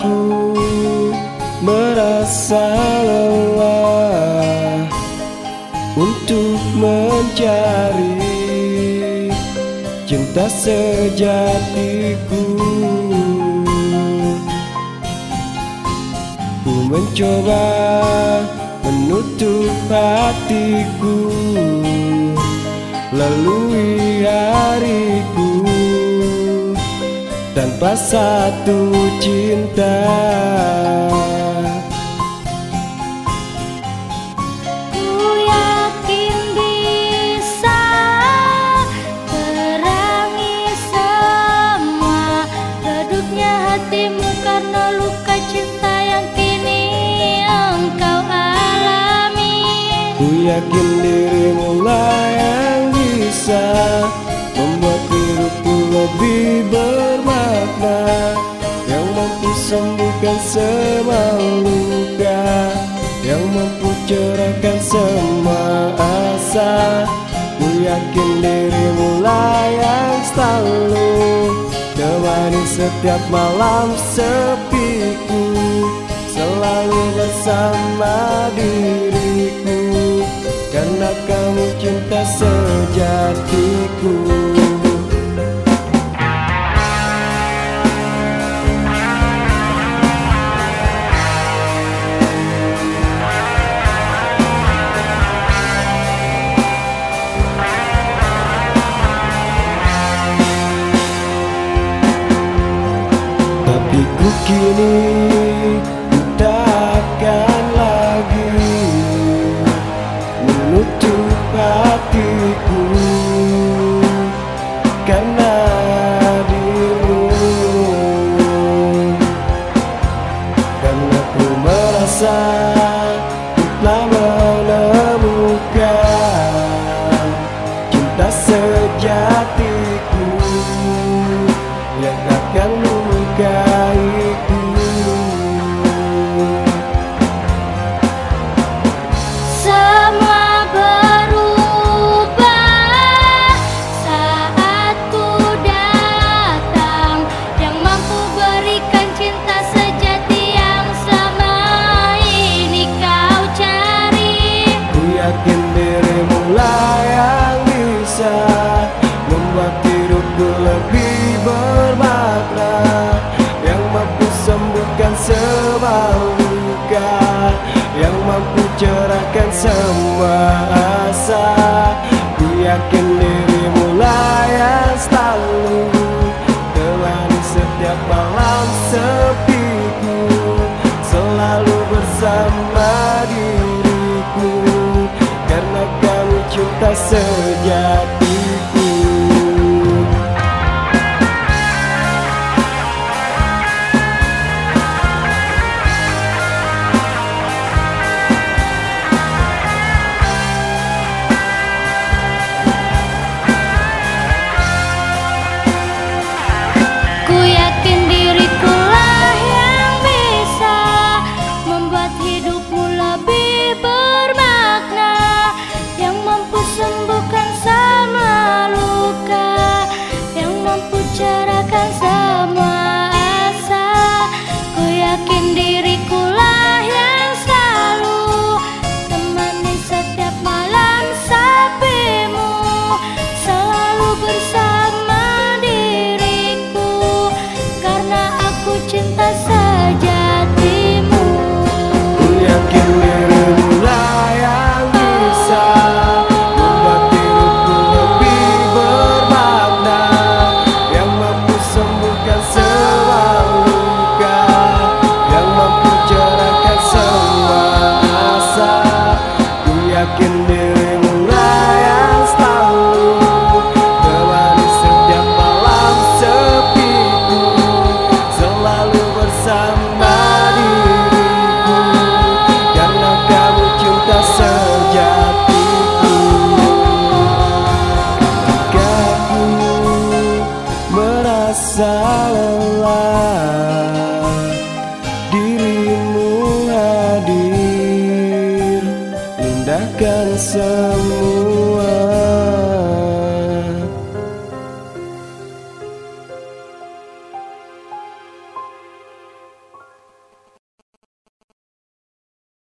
Jika ku merasa lelah Untuk mencari cinta sejatiku. Ku mencoba menutup hatiku Lalui hariku tanpa satu cinta Ku yakin bisa terangi semua redupnya hatimu karena luka cinta yang kini engkau alami. Ku yakin dirimu lah yang bisa hidupku lebih bermakna Yang mampu sembuhkan semua luka Yang mampu cerahkan semua asa. Ku yakin dirimu lah yang selalu Temani setiap malam sepiku Selalu bersama diriku kini takkan lagi menutup hatiku. Karena dirimu karena ku merasa telah menemukan cinta sejatiku yang akan melukaiku semua asa Ku yakin Ku